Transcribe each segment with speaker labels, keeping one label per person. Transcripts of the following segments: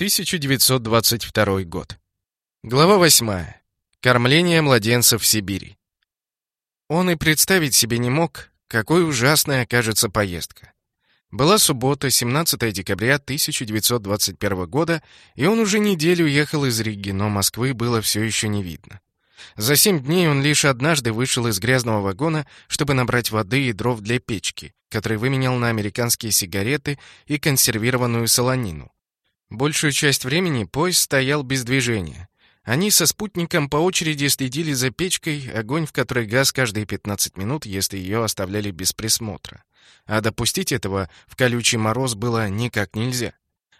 Speaker 1: 1922 год. Глава 8. Кормление младенцев в Сибири. Он и представить себе не мог, какой ужасной окажется поездка. Была суббота, 17 декабря 1921 года, и он уже неделю ехал из Риги, но Москвы было все еще не видно. За семь дней он лишь однажды вышел из грязного вагона, чтобы набрать воды и дров для печки, который выменял на американские сигареты и консервированную солонину. Большую часть времени поезд стоял без движения. Они со спутником по очереди следили за печкой, огонь в которой газ каждые 15 минут, если ее оставляли без присмотра. А допустить этого в колючий мороз было никак нельзя.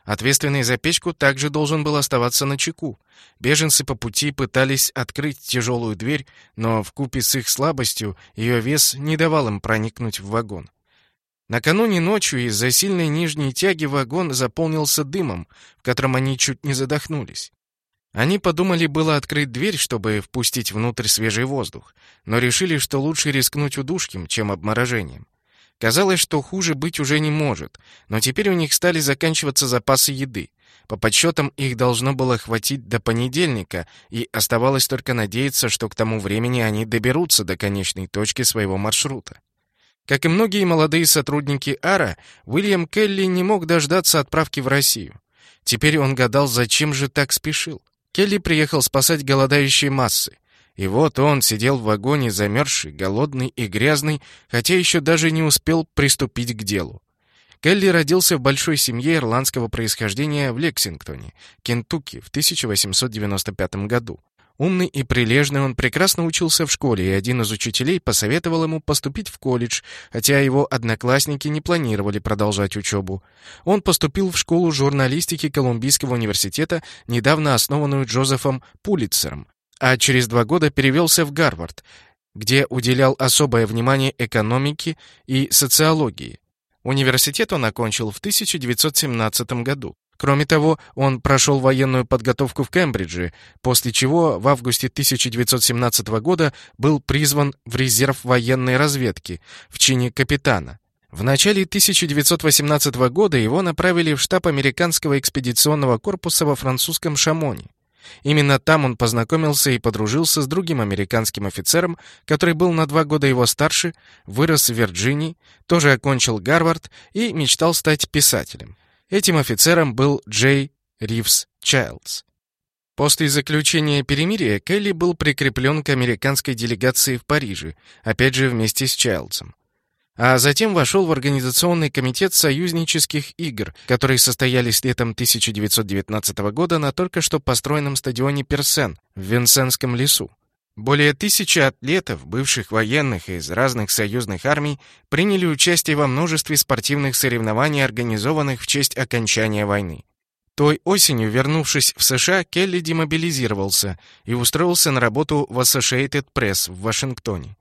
Speaker 1: Ответственный за печку также должен был оставаться на чеку. Беженцы по пути пытались открыть тяжелую дверь, но в купе с их слабостью ее вес не давал им проникнуть в вагон. Накануне ночью из-за сильной нижней тяги вагон заполнился дымом, в котором они чуть не задохнулись. Они подумали было открыть дверь, чтобы впустить внутрь свежий воздух, но решили, что лучше рискнуть удушким, чем обморожением. Казалось, что хуже быть уже не может, но теперь у них стали заканчиваться запасы еды. По подсчетам их должно было хватить до понедельника, и оставалось только надеяться, что к тому времени они доберутся до конечной точки своего маршрута. Как и многие молодые сотрудники АРА, Уильям Келли не мог дождаться отправки в Россию. Теперь он гадал, зачем же так спешил. Келли приехал спасать голодающие массы. И вот он сидел в вагоне, замерзший, голодный и грязный, хотя еще даже не успел приступить к делу. Келли родился в большой семье ирландского происхождения в Лексингтоне, Кентукки, в 1895 году. Умный и прилежный, он прекрасно учился в школе, и один из учителей посоветовал ему поступить в колледж, хотя его одноклассники не планировали продолжать учебу. Он поступил в школу журналистики Колумбийского университета, недавно основанную Джозефом Пулитцером, а через два года перевелся в Гарвард, где уделял особое внимание экономике и социологии. Университет он окончил в 1917 году. Кроме того, он прошел военную подготовку в Кембридже, после чего в августе 1917 года был призван в резерв военной разведки в чине капитана. В начале 1918 года его направили в штаб американского экспедиционного корпуса во французском Шамоне. Именно там он познакомился и подружился с другим американским офицером, который был на два года его старше, вырос в Вирджинии, тоже окончил Гарвард и мечтал стать писателем. Этим офицером был Джей Ривз Чайлдс. После заключения перемирия Келли был прикреплен к американской делегации в Париже, опять же вместе с Чайлдсом а затем вошел в Организационный комитет союзнических игр, которые состоялись летом 1919 года на только что построенном стадионе Персен в Винсенском лесу. Более тысячи атлетов, бывших военных из разных союзных армий, приняли участие во множестве спортивных соревнований, организованных в честь окончания войны. Той осенью, вернувшись в США, Келли демобилизировался и устроился на работу в Associated Press в Вашингтоне.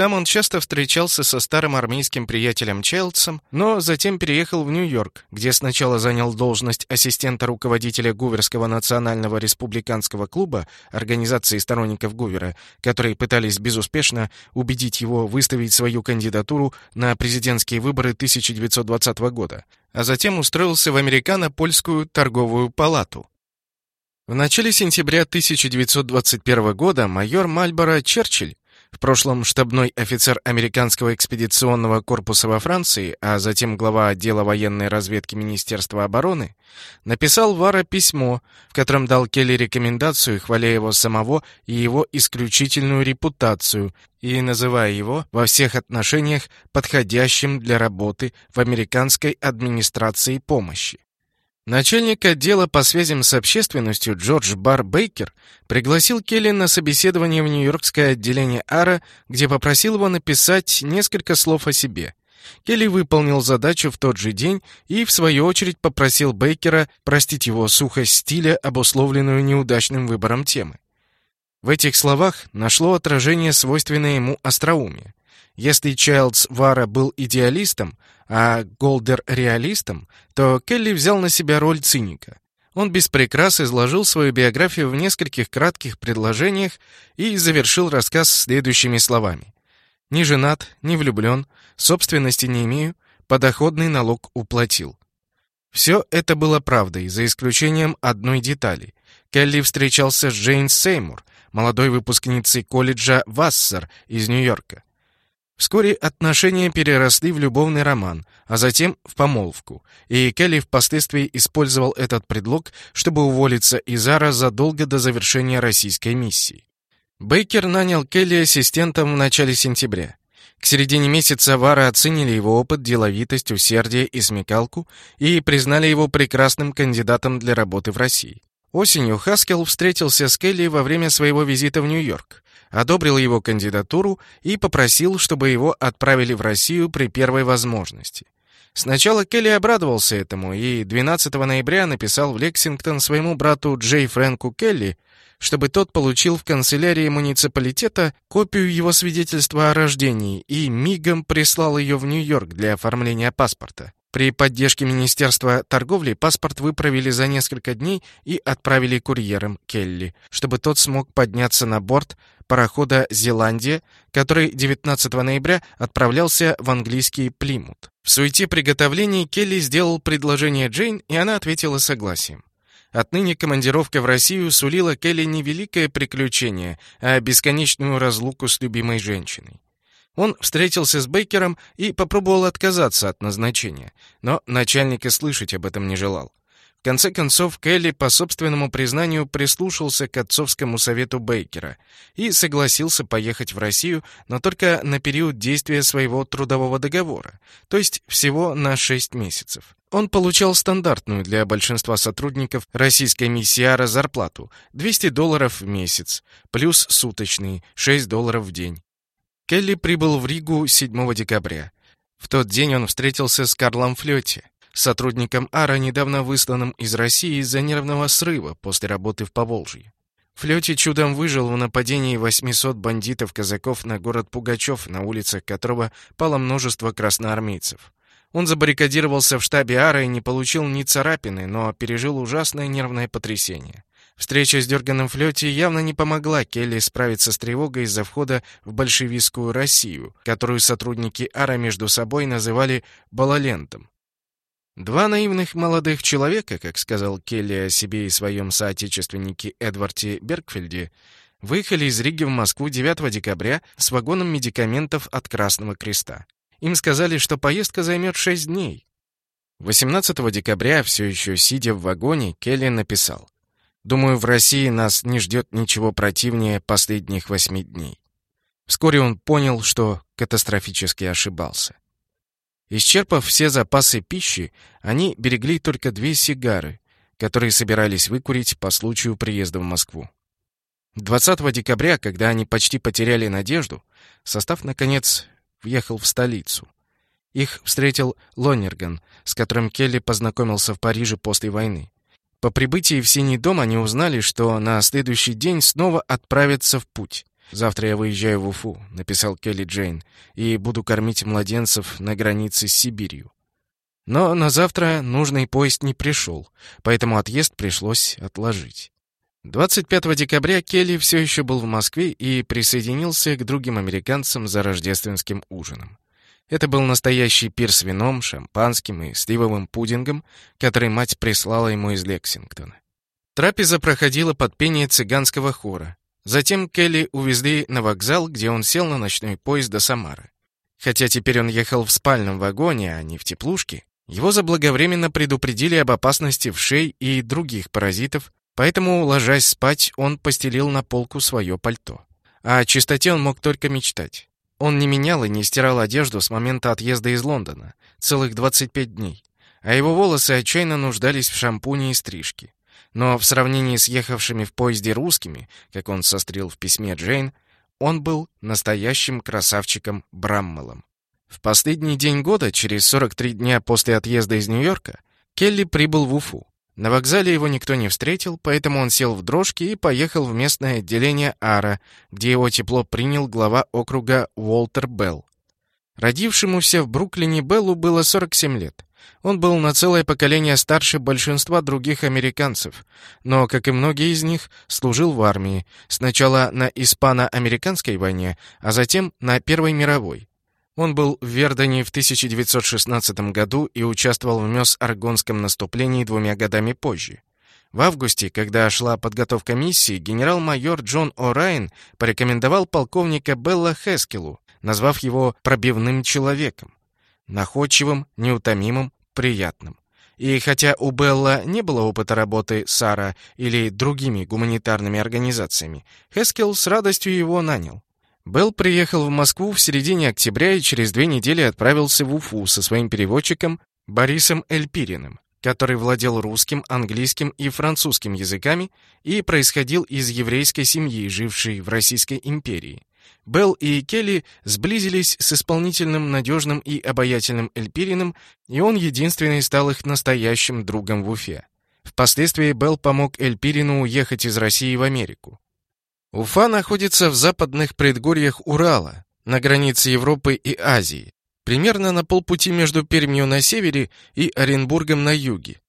Speaker 1: Там он часто встречался со старым армейским приятелем Челдсом, но затем переехал в Нью-Йорк, где сначала занял должность ассистента руководителя Гуверского национального республиканского клуба, организации сторонников Гувера, которые пытались безуспешно убедить его выставить свою кандидатуру на президентские выборы 1920 года, а затем устроился в Американо-Польскую торговую палату. В начале сентября 1921 года майор Мальборо Черчилль в прошлом штабной офицер американского экспедиционного корпуса во Франции, а затем глава отдела военной разведки Министерства обороны, написал Вара письмо, в котором дал Келли рекомендацию, хваля его самого и его исключительную репутацию, и называя его во всех отношениях подходящим для работы в американской администрации помощи. Начальник отдела по связям с общественностью Джордж Бар Бейкер пригласил Келли на собеседование в Нью-Йоркское отделение АРА, где попросил его написать несколько слов о себе. Келли выполнил задачу в тот же день и, в свою очередь, попросил Бейкера простить его сухость стиля, обусловленную неудачным выбором темы. В этих словах нашло отражение свойственное ему остроумие. Если Чайлдс Вара был идеалистом, а Голдер — реалистом, то Келли взял на себя роль циника. Он без прикрас изложил свою биографию в нескольких кратких предложениях и завершил рассказ следующими словами. «Не женат, не влюблен, собственности не имею, подоходный налог уплатил». Все это было правдой, за исключением одной детали. Келли встречался с Джейн Сеймур, молодой выпускницей колледжа Вассер из Нью-Йорка. Вскоре отношения переросли в любовный роман, а затем в помолвку, и Келли впоследствии использовал этот предлог, чтобы уволиться из Ара задолго до завершения российской миссии. Бейкер нанял Келли ассистентом в начале сентября. К середине месяца Вара оценили его опыт, деловитость, усердие и смекалку и признали его прекрасным кандидатом для работы в России. Осенью Хаскел встретился с Келли во время своего визита в Нью-Йорк, одобрил его кандидатуру и попросил, чтобы его отправили в Россию при первой возможности. Сначала Келли обрадовался этому и 12 ноября написал в Лексингтон своему брату Джей Фрэнку Келли, чтобы тот получил в канцелярии муниципалитета копию его свидетельства о рождении и мигом прислал ее в Нью-Йорк для оформления паспорта. При поддержке Министерства торговли паспорт выправили за несколько дней и отправили курьером Келли, чтобы тот смог подняться на борт парохода «Зеландия», который 19 ноября отправлялся в английский Плимут. В суете приготовлений Келли сделал предложение Джейн, и она ответила согласием. Отныне командировка в Россию сулила Келли не великое приключение, а бесконечную разлуку с любимой женщиной. Он встретился с Бейкером и попробовал отказаться от назначения, но начальник и слышать об этом не желал. В конце концов, Келли по собственному признанию прислушался к отцовскому совету Бейкера и согласился поехать в Россию, но только на период действия своего трудового договора, то есть всего на 6 месяцев. Он получал стандартную для большинства сотрудников российской миссии АРА зарплату – 200 долларов в месяц, плюс суточный – 6 долларов в день. Келли прибыл в Ригу 7 декабря. В тот день он встретился с Карлом Флёте, сотрудником АРА, недавно высланным из России из-за нервного срыва после работы в Поволжье. Флёте чудом выжил в нападении 800 бандитов-казаков на город Пугачев, на улицах которого пало множество красноармейцев. Он забаррикадировался в штабе АРА и не получил ни царапины, но пережил ужасное нервное потрясение. Встреча с Дерганом Флёти явно не помогла Келли справиться с тревогой из-за входа в большевистскую Россию, которую сотрудники АРА между собой называли «балалентом». Два наивных молодых человека, как сказал Келли о себе и своем соотечественнике Эдварде Бергфельде, выехали из Риги в Москву 9 декабря с вагоном медикаментов от Красного Креста. Им сказали, что поездка займет 6 дней. 18 декабря, все еще сидя в вагоне, Келли написал Думаю, в России нас не ждет ничего противнее последних восьми дней. Вскоре он понял, что катастрофически ошибался. Исчерпав все запасы пищи, они берегли только две сигары, которые собирались выкурить по случаю приезда в Москву. 20 декабря, когда они почти потеряли надежду, состав, наконец, въехал в столицу. Их встретил Лонерган, с которым Келли познакомился в Париже после войны. По прибытии в Синий дом они узнали, что на следующий день снова отправятся в путь. «Завтра я выезжаю в Уфу», — написал Келли Джейн, «и буду кормить младенцев на границе с Сибирью». Но на завтра нужный поезд не пришел, поэтому отъезд пришлось отложить. 25 декабря Келли все еще был в Москве и присоединился к другим американцам за рождественским ужином. Это был настоящий пир с вином, шампанским и сливовым пудингом, который мать прислала ему из Лексингтона. Трапеза проходила под пение цыганского хора. Затем Келли увезли на вокзал, где он сел на ночной поезд до Самары. Хотя теперь он ехал в спальном вагоне, а не в теплушке, его заблаговременно предупредили об опасности вшей и других паразитов, поэтому, ложась спать, он постелил на полку свое пальто. О чистоте он мог только мечтать. Он не менял и не стирал одежду с момента отъезда из Лондона, целых 25 дней, а его волосы отчаянно нуждались в шампуне и стрижке. Но в сравнении с ехавшими в поезде русскими, как он сострил в письме Джейн, он был настоящим красавчиком Браммелом. В последний день года, через 43 дня после отъезда из Нью-Йорка, Келли прибыл в Уфу. На вокзале его никто не встретил, поэтому он сел в дрожки и поехал в местное отделение Ара, где его тепло принял глава округа Уолтер Белл. Родившемуся в Бруклине Беллу было 47 лет. Он был на целое поколение старше большинства других американцев, но, как и многие из них, служил в армии, сначала на испано-американской войне, а затем на Первой мировой. Он был в Вердене в 1916 году и участвовал в Мёс-Аргонском наступлении двумя годами позже. В августе, когда шла подготовка миссии, генерал-майор Джон О'Райен порекомендовал полковника Белла Хескелу, назвав его пробивным человеком, находчивым, неутомимым, приятным. И хотя у Белла не было опыта работы с САРА или другими гуманитарными организациями, Хескел с радостью его нанял. Белл приехал в Москву в середине октября и через две недели отправился в Уфу со своим переводчиком Борисом Эльпириным который владел русским, английским и французским языками и происходил из еврейской семьи, жившей в Российской империи. Белл и Келли сблизились с исполнительным, надежным и обаятельным Эльпириным, и он единственный стал их настоящим другом в Уфе. Впоследствии Белл помог Эльпирину уехать из России в Америку. Уфа находится в западных предгорьях Урала, на границе Европы и Азии, примерно на полпути между Пермью на севере и Оренбургом на юге.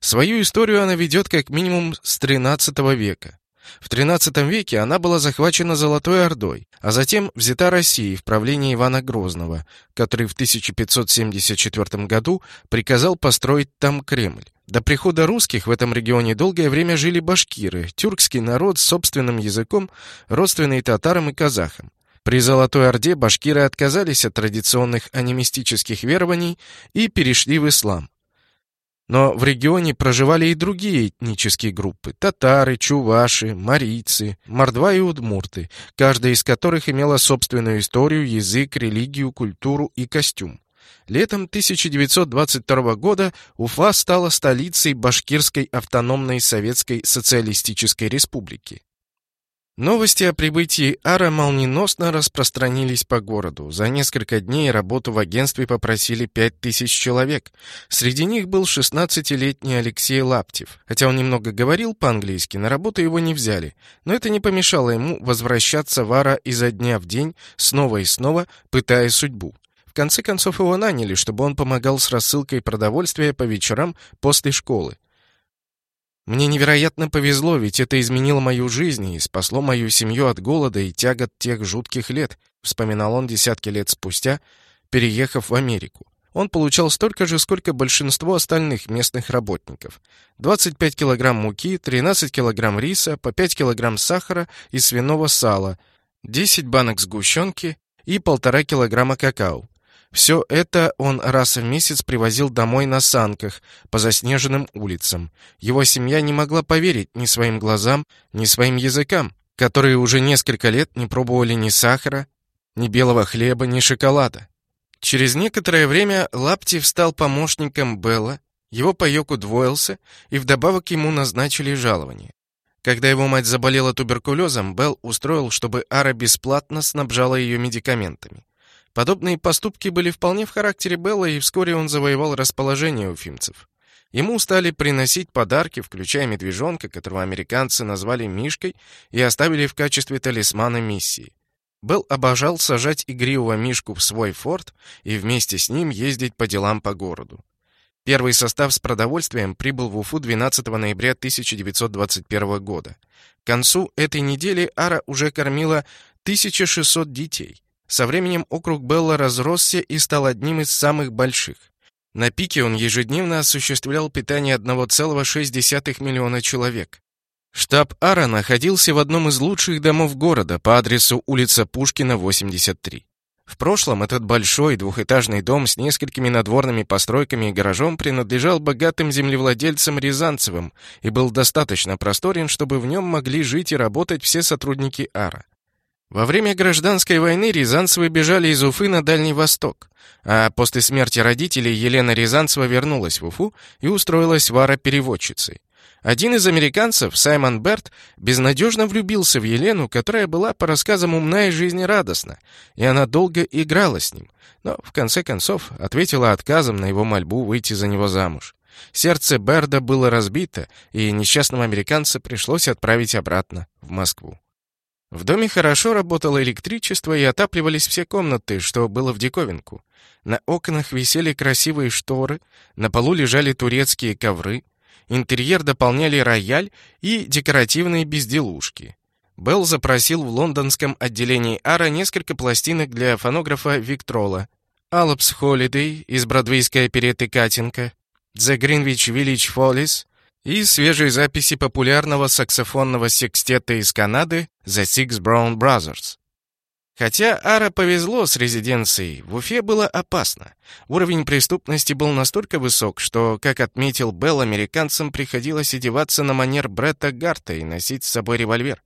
Speaker 1: Свою историю она ведет как минимум с XIII века. В XIII веке она была захвачена Золотой Ордой, а затем взята Россией в правлении Ивана Грозного, который в 1574 году приказал построить там Кремль. До прихода русских в этом регионе долгое время жили башкиры, тюркский народ с собственным языком, родственный татарам и казахам. При Золотой Орде башкиры отказались от традиционных анимистических верований и перешли в ислам. Но в регионе проживали и другие этнические группы – татары, чуваши, марийцы, мордва и удмурты, каждая из которых имела собственную историю, язык, религию, культуру и костюм. Летом 1922 года Уфа стала столицей Башкирской автономной Советской Социалистической Республики. Новости о прибытии Ара молниеносно распространились по городу. За несколько дней работу в агентстве попросили 5000 человек. Среди них был 16-летний Алексей Лаптев. Хотя он немного говорил по-английски, на работу его не взяли. Но это не помешало ему возвращаться в Ара изо дня в день, снова и снова, пытая судьбу. В конце концов его наняли, чтобы он помогал с рассылкой продовольствия по вечерам после школы. Мне невероятно повезло, ведь это изменило мою жизнь и спасло мою семью от голода и тягот тех жутких лет, вспоминал он десятки лет спустя, переехав в Америку. Он получал столько же, сколько большинство остальных местных работников. 25 килограмм муки, 13 килограмм риса, по 5 килограмм сахара и свиного сала, 10 банок сгущенки и полтора килограмма какао. Все это он раз в месяц привозил домой на санках по заснеженным улицам. Его семья не могла поверить ни своим глазам, ни своим языкам, которые уже несколько лет не пробовали ни сахара, ни белого хлеба, ни шоколада. Через некоторое время Лаптев стал помощником Белла, его паёк удвоился, и вдобавок ему назначили жалование. Когда его мать заболела туберкулезом, Белл устроил, чтобы Ара бесплатно снабжала ее медикаментами. Подобные поступки были вполне в характере Белла, и вскоре он завоевал расположение уфимцев. Ему стали приносить подарки, включая медвежонка, которого американцы назвали Мишкой и оставили в качестве талисмана миссии. Белл обожал сажать игривого Мишку в свой форт и вместе с ним ездить по делам по городу. Первый состав с продовольствием прибыл в Уфу 12 ноября 1921 года. К концу этой недели Ара уже кормила 1600 детей. Со временем округ Белла разросся и стал одним из самых больших. На пике он ежедневно осуществлял питание 1,6 миллиона человек. Штаб Ара находился в одном из лучших домов города по адресу улица Пушкина, 83. В прошлом этот большой двухэтажный дом с несколькими надворными постройками и гаражом принадлежал богатым землевладельцам Рязанцевым и был достаточно просторен, чтобы в нем могли жить и работать все сотрудники Ара. Во время гражданской войны Рязанцевы бежали из Уфы на Дальний Восток, а после смерти родителей Елена Рязанцева вернулась в Уфу и устроилась вара-переводчицей. Один из американцев, Саймон Берт, безнадежно влюбился в Елену, которая была, по рассказам, умна и жизнерадостна, и она долго играла с ним, но, в конце концов, ответила отказом на его мольбу выйти за него замуж. Сердце Берда было разбито, и несчастного американца пришлось отправить обратно в Москву. В доме хорошо работало электричество и отапливались все комнаты, что было в диковинку. На окнах висели красивые шторы, на полу лежали турецкие ковры, интерьер дополняли рояль и декоративные безделушки. Белл запросил в лондонском отделении Ара несколько пластинок для фонографа Виктрола. «Алапс Холидей» из бродвейской опереты «Катинка», «The Greenwich Village Follies» и свежие записи популярного саксофонного секстета из Канады «The Six Brown Brothers». Хотя Ара повезло с резиденцией, в Уфе было опасно. Уровень преступности был настолько высок, что, как отметил Белл, американцам приходилось одеваться на манер Бретта Гарта и носить с собой револьвер.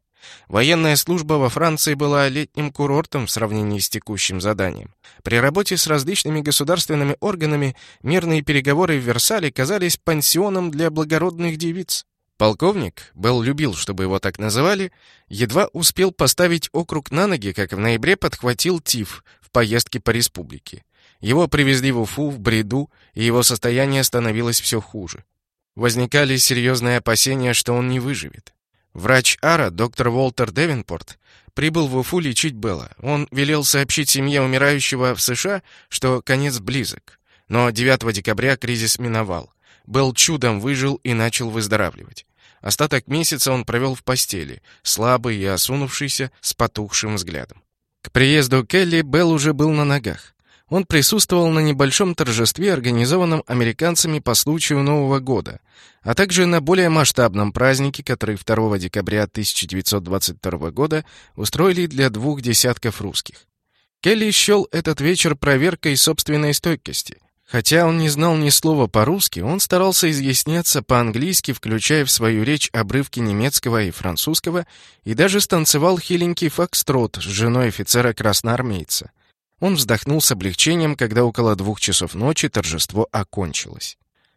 Speaker 1: Военная служба во Франции была летним курортом в сравнении с текущим заданием. При работе с различными государственными органами мирные переговоры в Версале казались пансионом для благородных девиц. Полковник, Белл любил, чтобы его так называли, едва успел поставить округ на ноги, как в ноябре подхватил тиф в поездке по республике. Его привезли в Уфу в бреду, и его состояние становилось все хуже. Возникали серьезные опасения, что он не выживет. Врач Ара, доктор Уолтер Девинпорт, прибыл в Уфу лечить Белла. Он велел сообщить семье умирающего в США, что конец близок. Но 9 декабря кризис миновал. Белл чудом выжил и начал выздоравливать. Остаток месяца он провел в постели, слабый и осунувшийся, с потухшим взглядом. К приезду Келли Белл уже был на ногах. Он присутствовал на небольшом торжестве, организованном американцами по случаю Нового года, а также на более масштабном празднике, который 2 декабря 1922 года устроили для двух десятков русских. Келли счел этот вечер проверкой собственной стойкости. Хотя он не знал ни слова по-русски, он старался изъясняться по-английски, включая в свою речь обрывки немецкого и французского, и даже станцевал хиленький фокстрот с женой офицера-красноармейца. Он вздохнул с облегчением, когда около двух часов ночи торжество окончилось.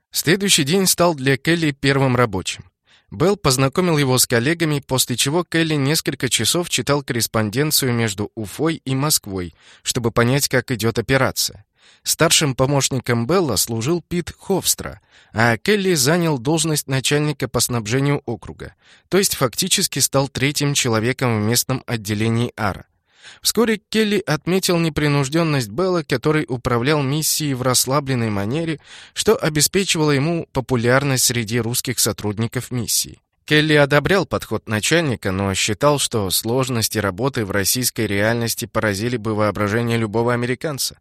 Speaker 1: Следующий день стал для Келли первым рабочим. Белл познакомил его с коллегами, после чего Келли несколько часов читал корреспонденцию между Уфой и Москвой, чтобы понять, как идет операция. Старшим помощником Белла служил Пит Хофстра, а Келли занял должность начальника по снабжению округа, то есть фактически стал третьим человеком в местном отделении АРА. Вскоре Келли отметил непринужденность Белла, который управлял миссией в расслабленной манере, что обеспечивало ему популярность среди русских сотрудников миссии. Келли одобрял подход начальника, но считал, что сложности работы в российской реальности поразили бы воображение любого американца.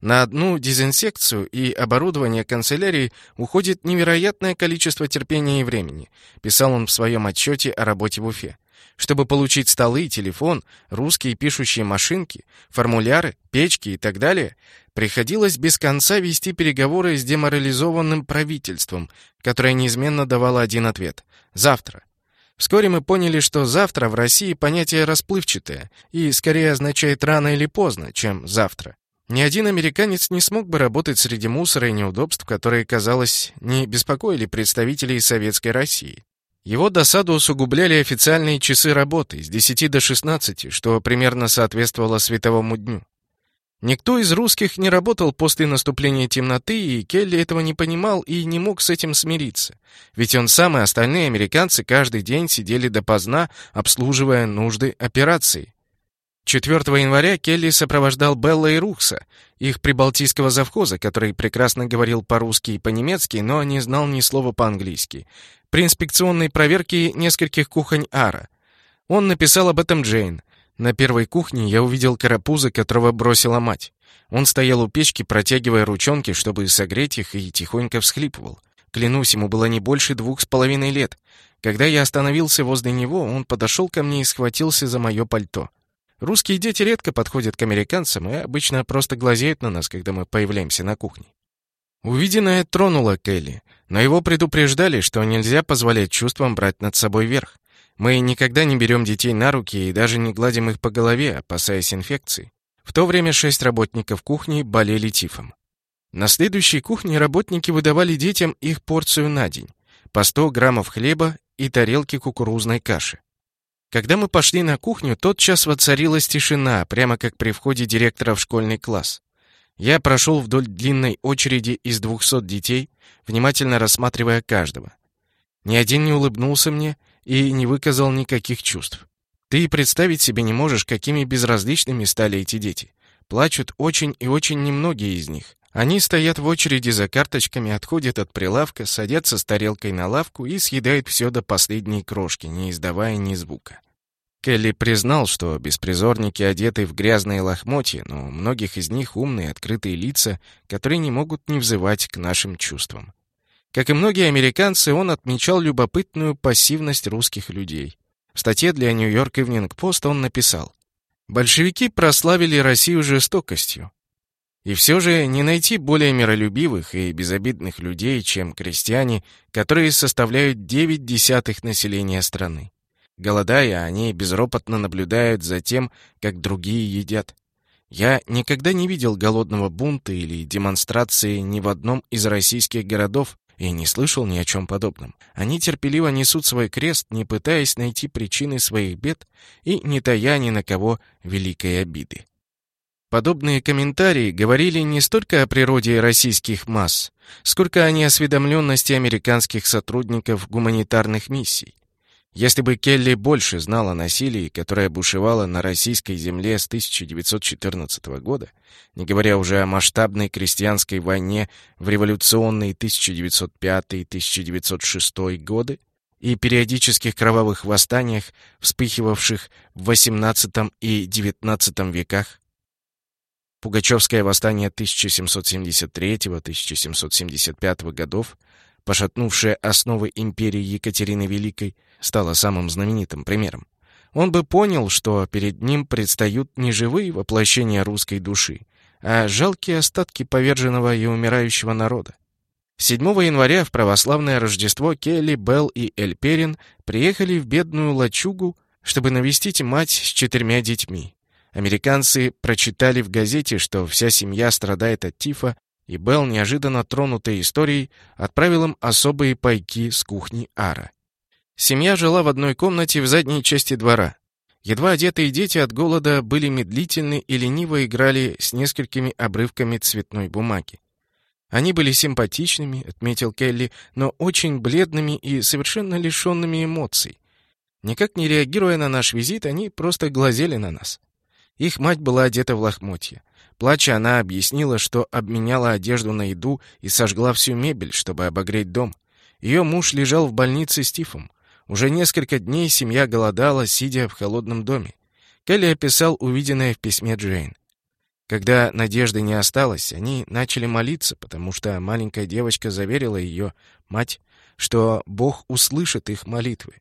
Speaker 1: На одну дезинсекцию и оборудование канцелярии уходит невероятное количество терпения и времени, писал он в своем отчете о работе в Уфе. Чтобы получить столы, телефон, русские пишущие машинки, формуляры, печки и так далее, приходилось без конца вести переговоры с деморализованным правительством, которое неизменно давало один ответ — «завтра». Вскоре мы поняли, что «завтра» в России понятие расплывчатое и скорее означает «рано или поздно», чем «завтра». Ни один американец не смог бы работать среди мусора и неудобств, которые, казалось, не беспокоили представителей Советской России. Его досаду усугубляли официальные часы работы с 10 до 16, что примерно соответствовало световому дню. Никто из русских не работал после наступления темноты, и Келли этого не понимал и не мог с этим смириться. Ведь он сам и остальные американцы каждый день сидели допоздна, обслуживая нужды операции. 4 января Келли сопровождал Белла и Рухса, их прибалтийского завхоза, который прекрасно говорил по-русски и по-немецки, но не знал ни слова по-английски, при инспекционной проверке нескольких кухонь Ара. Он написал об этом Джейн. На первой кухне я увидел карапуза, которого бросила мать. Он стоял у печки, протягивая ручонки, чтобы согреть их, и тихонько всхлипывал. Клянусь, ему было не больше двух с половиной лет. Когда я остановился возле него, он подошел ко мне и схватился за мое пальто. Русские дети редко подходят к американцам и обычно просто глазеют на нас, когда мы появляемся на кухне. Увиденное тронуло Келли, но его предупреждали, что нельзя позволять чувствам брать над собой верх. Мы никогда не берем детей на руки и даже не гладим их по голове, опасаясь инфекции. В то время шесть работников кухни болели тифом. На следующей кухне работники выдавали детям их порцию на день, по 100 граммов хлеба и тарелки кукурузной каши. Когда мы пошли на кухню, тотчас воцарилась тишина, прямо как при входе директора в школьный класс. Я прошел вдоль длинной очереди из двухсот детей, внимательно рассматривая каждого. Ни один не улыбнулся мне и не выказал никаких чувств. Ты представить себе не можешь, какими безразличными стали эти дети. Плачут очень и очень немногие из них. Они стоят в очереди за карточками, отходят от прилавка, садятся с тарелкой на лавку и съедают все до последней крошки, не издавая ни звука. Келли признал, что беспризорники одеты в грязные лохмотья, но у многих из них умные, открытые лица, которые не могут не взывать к нашим чувствам. Как и многие американцы, он отмечал любопытную пассивность русских людей. В статье для Нью-Йорк Ивнинг Пост он написал «Большевики прославили Россию жестокостью. И все же не найти более миролюбивых и безобидных людей, чем крестьяне, которые составляют 9 десятых населения страны. Голодая, они безропотно наблюдают за тем, как другие едят. Я никогда не видел голодного бунта или демонстрации ни в одном из российских городов и не слышал ни о чем подобном. Они терпеливо несут свой крест, не пытаясь найти причины своих бед и не тая ни на кого великой обиды. Подобные комментарии говорили не столько о природе российских масс, сколько о неосведомленности американских сотрудников гуманитарных миссий. Если бы Келли больше знал о насилии, которое бушевало на российской земле с 1914 года, не говоря уже о масштабной крестьянской войне в революционные 1905-1906 годы и периодических кровавых восстаниях, вспыхивавших в XVIII и XIX веках, Пугачевское восстание 1773-1775 годов, пошатнувшее основы империи Екатерины Великой, стало самым знаменитым примером. Он бы понял, что перед ним предстают не живые воплощения русской души, а жалкие остатки поверженного и умирающего народа. 7 января в православное Рождество Келли, Белл и Эль Перин приехали в бедную лачугу, чтобы навестить мать с четырьмя детьми. Американцы прочитали в газете, что вся семья страдает от тифа, и Белл, неожиданно тронутой историей, отправил им особые пайки с кухни Ара. Семья жила в одной комнате в задней части двора. Едва одетые дети от голода были медлительны и лениво играли с несколькими обрывками цветной бумаги. Они были симпатичными, отметил Келли, но очень бледными и совершенно лишенными эмоций. Никак не реагируя на наш визит, они просто глазели на нас. Их мать была одета в лохмотья. Плача, она объяснила, что обменяла одежду на еду и сожгла всю мебель, чтобы обогреть дом. Ее муж лежал в больнице с тифом. Уже несколько дней семья голодала, сидя в холодном доме. Келли описал увиденное в письме Джейн. Когда надежды не осталось, они начали молиться, потому что маленькая девочка заверила ее, мать, что Бог услышит их молитвы.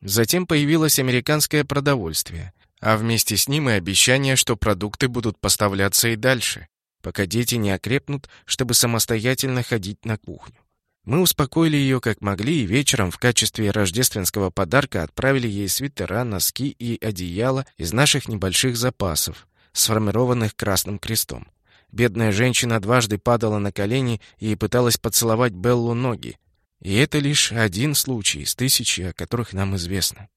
Speaker 1: Затем появилось американское продовольствие, а вместе с ним и обещание, что продукты будут поставляться и дальше, пока дети не окрепнут, чтобы самостоятельно ходить на кухню. Мы успокоили ее как могли и вечером в качестве рождественского подарка отправили ей свитера, носки и одеяло из наших небольших запасов, сформированных Красным Крестом. Бедная женщина дважды падала на колени и пыталась поцеловать Беллу ноги. И это лишь один случай из тысячи, о которых нам известно.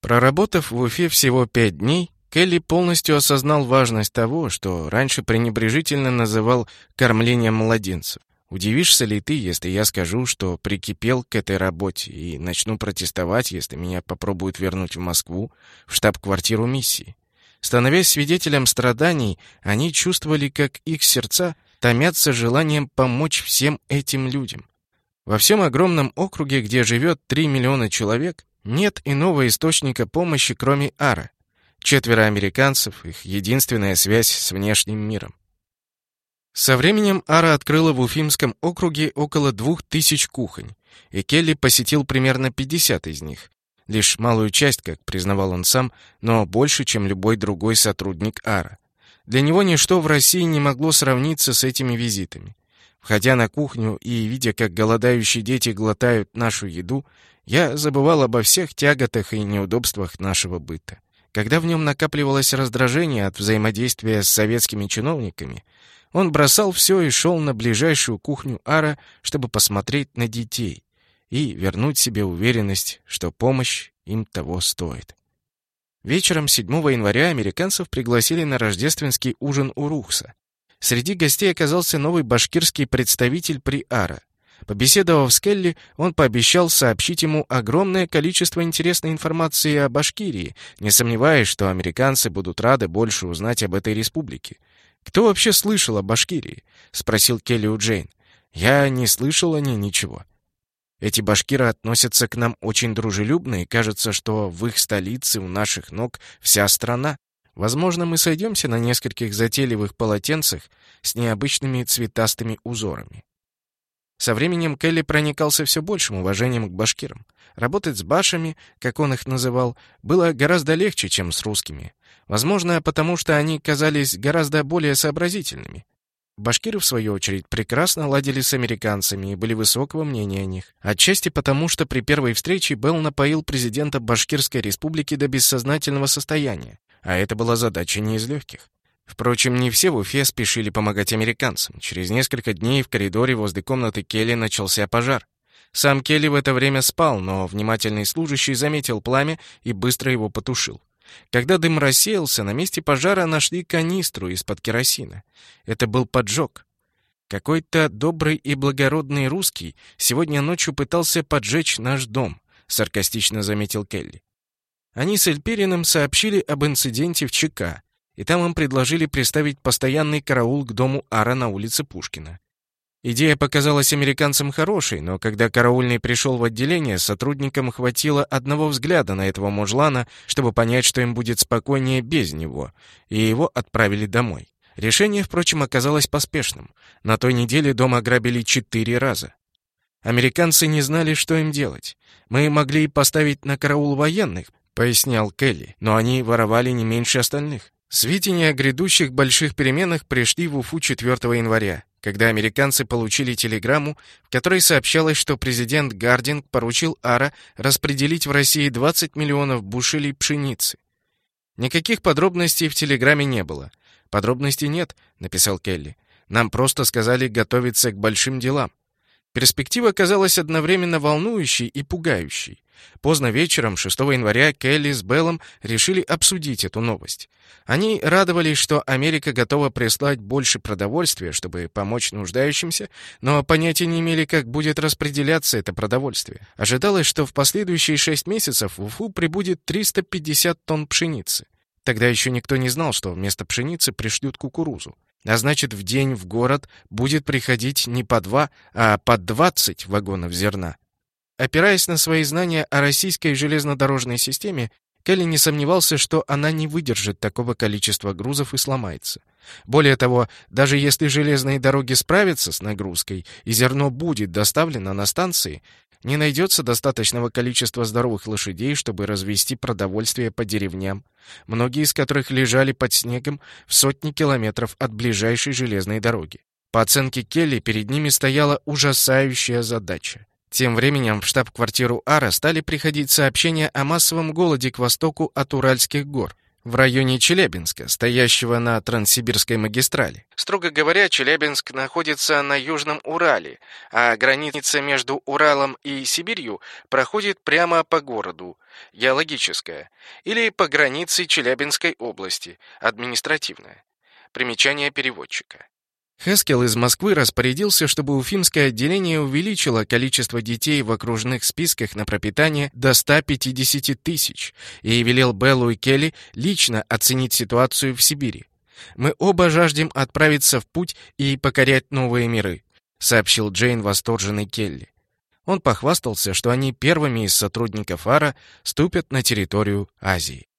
Speaker 1: Проработав в Уфе всего пять дней, Келли полностью осознал важность того, что раньше пренебрежительно называл кормлением младенцев. Удивишься ли ты, если я скажу, что прикипел к этой работе и начну протестовать, если меня попробуют вернуть в Москву, в штаб-квартиру миссии? Становясь свидетелем страданий, они чувствовали, как их сердца томятся желанием помочь всем этим людям. Во всем огромном округе, где живет 3 миллиона человек, нет иного источника помощи, кроме Ара. Четверо американцев — их единственная связь с внешним миром. Со временем Ара открыла в Уфимском округе около двух тысяч кухонь, и Келли посетил примерно 50 из них. Лишь малую часть, как признавал он сам, но больше, чем любой другой сотрудник Ара. Для него ничто в России не могло сравниться с этими визитами. Входя на кухню и видя, как голодающие дети глотают нашу еду, я забывал обо всех тяготах и неудобствах нашего быта. Когда в нем накапливалось раздражение от взаимодействия с советскими чиновниками, он бросал все и шел на ближайшую кухню Ара, чтобы посмотреть на детей и вернуть себе уверенность, что помощь им того стоит. Вечером 7 января американцев пригласили на рождественский ужин у Рухса. Среди гостей оказался новый башкирский представитель при Ара. Побеседовав с Келли, он пообещал сообщить ему огромное количество интересной информации о Башкирии, не сомневаясь, что американцы будут рады больше узнать об этой республике. «Кто вообще слышал о Башкирии?» — спросил Келли у Джейн. «Я не слышал о ней ничего». Эти башкиры относятся к нам очень дружелюбно, и кажется, что в их столице у наших ног вся страна. Возможно, мы сойдемся на нескольких затейливых полотенцах с необычными цветастыми узорами. Со временем Келли проникался все большим уважением к башкирам. Работать с башами, как он их называл, было гораздо легче, чем с русскими. Возможно, потому что они казались гораздо более сообразительными. Башкиры, в свою очередь, прекрасно ладили с американцами и были высокого мнения о них. Отчасти потому, что при первой встрече Белл напоил президента Башкирской республики до бессознательного состояния, а это была задача не из легких. Впрочем, не все в Уфе спешили помогать американцам. Через несколько дней в коридоре возле комнаты Келли начался пожар. Сам Келли в это время спал, но внимательный служащий заметил пламя и быстро его потушил. Когда дым рассеялся, на месте пожара нашли канистру из-под керосина. Это был поджог. Какой-то добрый и благородный русский сегодня ночью пытался поджечь наш дом, саркастично заметил Келли. Они с Эльпириным сообщили об инциденте в ЧК, и там им предложили приставить постоянный караул к дому Ара на улице Пушкина. Идея показалась американцам хорошей, но когда караульный пришел в отделение, сотрудникам хватило одного взгляда на этого мужлана, чтобы понять, что им будет спокойнее без него, и его отправили домой. Решение, впрочем, оказалось поспешным. На той неделе дом ограбили четыре раза. Американцы не знали, что им делать. Мы могли поставить на караул военных, пояснял Келли, но они воровали не меньше остальных. Сведения о грядущих больших переменах пришли в Уфу 4 января когда американцы получили телеграмму, в которой сообщалось, что президент Гардинг поручил Ара распределить в России 20 миллионов бушелей пшеницы. Никаких подробностей в телеграмме не было. «Подробностей нет», — написал Келли. «Нам просто сказали готовиться к большим делам». Перспектива казалась одновременно волнующей и пугающей. Поздно вечером, 6 января, Келли с Беллом решили обсудить эту новость. Они радовались, что Америка готова прислать больше продовольствия, чтобы помочь нуждающимся, но понятия не имели, как будет распределяться это продовольствие. Ожидалось, что в последующие шесть месяцев в Уфу прибудет 350 тонн пшеницы. Тогда еще никто не знал, что вместо пшеницы пришлют кукурузу. А значит, в день в город будет приходить не по два, а по двадцать вагонов зерна. Опираясь на свои знания о российской железнодорожной системе, Келли не сомневался, что она не выдержит такого количества грузов и сломается. Более того, даже если железные дороги справятся с нагрузкой и зерно будет доставлено на станции, не найдется достаточного количества здоровых лошадей, чтобы развести продовольствие по деревням, многие из которых лежали под снегом в сотни километров от ближайшей железной дороги. По оценке Келли, перед ними стояла ужасающая задача тем временем в штаб-квартиру Ара стали приходить сообщения о массовом голоде к востоку от Уральских гор, в районе Челябинска, стоящего на Транссибирской магистрали. Строго говоря, Челябинск находится на Южном Урале, а граница между Уралом и Сибирью проходит прямо по городу, геологическая, или по границе Челябинской области, административная. Примечание переводчика. Хескел из Москвы распорядился, чтобы уфимское отделение увеличило количество детей в окружных списках на пропитание до 150 тысяч и велел Беллу и Келли лично оценить ситуацию в Сибири. «Мы оба жаждем отправиться в путь и покорять новые миры», сообщил Джейн восторженный Келли. Он похвастался, что они первыми из сотрудников АРА ступят на территорию Азии.